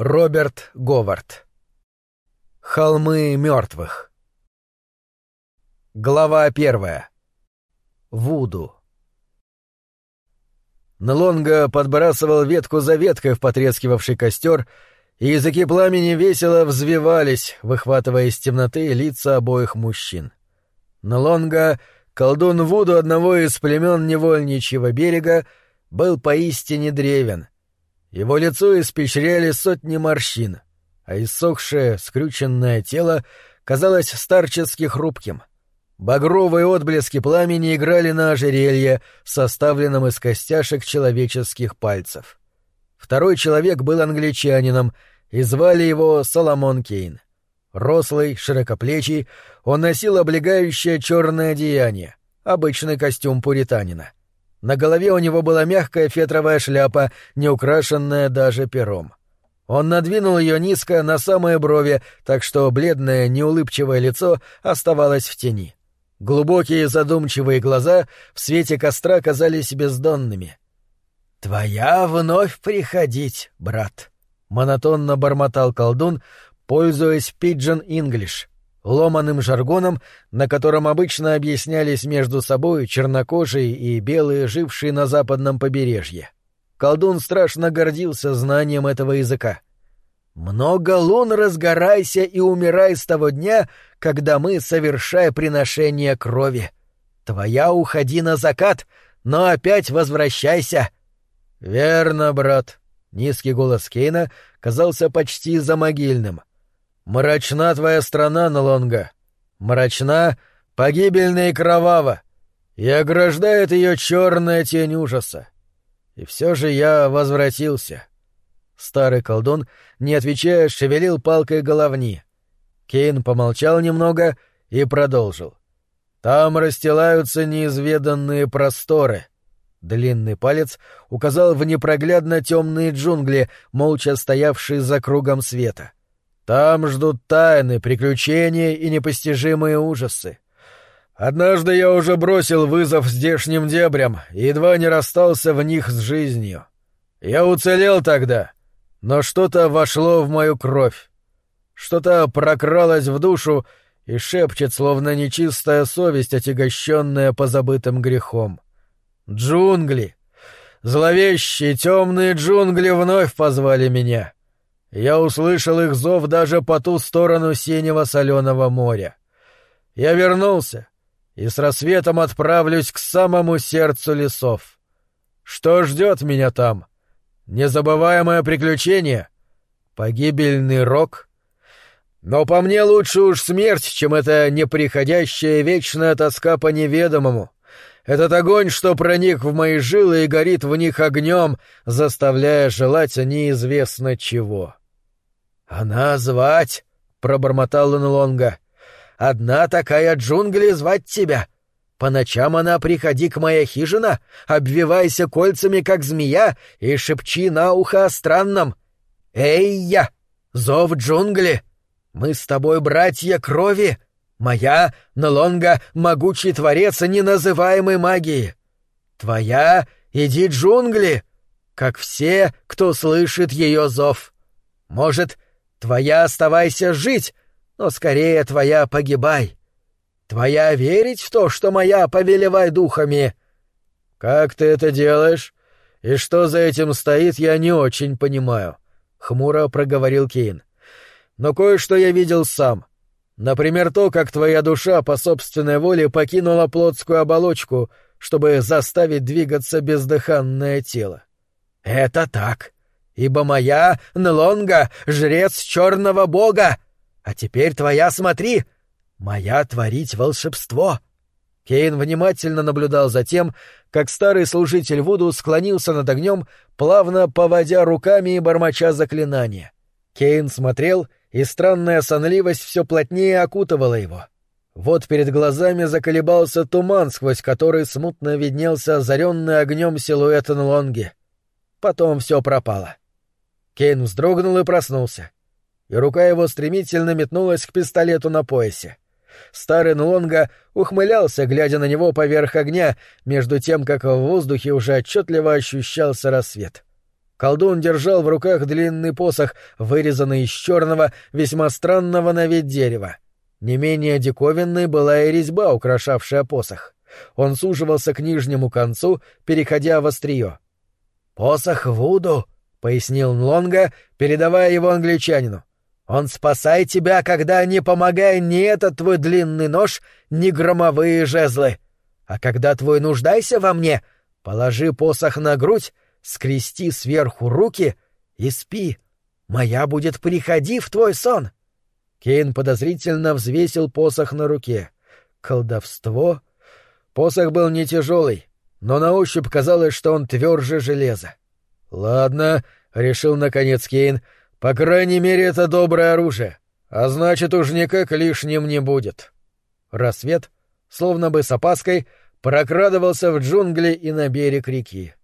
Роберт Говард. Холмы мертвых. Глава первая. Вуду. Нлонга подбрасывал ветку за веткой в потрескивавший костер, и языки пламени весело взвивались, выхватывая из темноты лица обоих мужчин. Нлонга, колдун Вуду одного из племен невольничьего берега, был поистине древен — его лицо испещряли сотни морщин, а иссохшее, скрюченное тело казалось старчески хрупким. Багровые отблески пламени играли на ожерелье, составленном из костяшек человеческих пальцев. Второй человек был англичанином, и звали его Соломон Кейн. Рослый, широкоплечий, он носил облегающее черное одеяние, обычный костюм пуританина. На голове у него была мягкая фетровая шляпа, не украшенная даже пером. Он надвинул ее низко на самые брови, так что бледное, неулыбчивое лицо оставалось в тени. Глубокие задумчивые глаза в свете костра казались бездонными. «Твоя вновь приходить, брат», — монотонно бормотал колдун, пользуясь пиджин инглиш ломаным жаргоном, на котором обычно объяснялись между собой чернокожие и белые, жившие на западном побережье. Колдун страшно гордился знанием этого языка. «Много лун разгорайся и умирай с того дня, когда мы, совершая приношение крови. Твоя уходи на закат, но опять возвращайся». «Верно, брат», — низкий голос Кейна казался почти замогильным. Мрачна твоя страна, Налонга. Мрачна, погибельна и кровава. И ограждает ее черная тень ужаса. И все же я возвратился. Старый колдун, не отвечая, шевелил палкой головни. Кейн помолчал немного и продолжил. Там расстилаются неизведанные просторы. Длинный палец указал в непроглядно темные джунгли, молча стоявшие за кругом света. Там ждут тайны, приключения и непостижимые ужасы. Однажды я уже бросил вызов здешним дебрям и едва не расстался в них с жизнью. Я уцелел тогда, но что-то вошло в мою кровь. Что-то прокралось в душу и шепчет, словно нечистая совесть, отягощенная позабытым грехом. Джунгли! Зловещие темные джунгли вновь позвали меня — я услышал их зов даже по ту сторону синего соленого моря. Я вернулся и с рассветом отправлюсь к самому сердцу лесов. Что ждет меня там? Незабываемое приключение? Погибельный рок? Но по мне лучше уж смерть, чем эта неприходящая вечная тоска по неведомому. Этот огонь, что проник в мои жилы и горит в них огнем, заставляя желать неизвестно чего. «Она звать!» — пробормотал Лонга. «Одна такая джунгли звать тебя. По ночам она приходи к моя хижина, обвивайся кольцами, как змея, и шепчи на ухо о странном. Эй, я! Зов джунгли! Мы с тобой братья крови!» Моя, Налонга, могучий творец неназываемой магии. Твоя, иди джунгли, как все, кто слышит ее зов. Может, твоя оставайся жить, но скорее твоя погибай. Твоя верить в то, что моя повелевай духами. Как ты это делаешь? И что за этим стоит, я не очень понимаю, — хмуро проговорил Кейн. Но кое-что я видел сам. Например, то, как твоя душа по собственной воле покинула плотскую оболочку, чтобы заставить двигаться бездыханное тело. Это так, ибо моя Нлонга — жрец черного бога, а теперь твоя смотри, моя творить волшебство. Кейн внимательно наблюдал за тем, как старый служитель Вуду склонился над огнем, плавно поводя руками и бормоча заклинания. Кейн смотрел — и странная сонливость все плотнее окутывала его. Вот перед глазами заколебался туман, сквозь который смутно виднелся озаренный огнем силуэт Нлонги. Потом все пропало. Кейн вздрогнул и проснулся. И рука его стремительно метнулась к пистолету на поясе. Старый Нлонга ухмылялся, глядя на него поверх огня, между тем, как в воздухе уже отчетливо ощущался рассвет. Колдун держал в руках длинный посох, вырезанный из черного, весьма странного на вид дерева. Не менее диковинной была и резьба, украшавшая посох. Он суживался к нижнему концу, переходя в острие. «Посох Вуду», — пояснил Нлонга, передавая его англичанину. «Он спасает тебя, когда не помогая ни этот твой длинный нож, ни громовые жезлы. А когда твой нуждайся во мне, положи посох на грудь, скрести сверху руки и спи. Моя будет приходи в твой сон». Кейн подозрительно взвесил посох на руке. Колдовство? Посох был не тяжелый, но на ощупь казалось, что он тверже железа. «Ладно», — решил наконец Кейн, — «по крайней мере, это доброе оружие, а значит, уж никак лишним не будет». Рассвет, словно бы с опаской, прокрадывался в джунгли и на берег реки.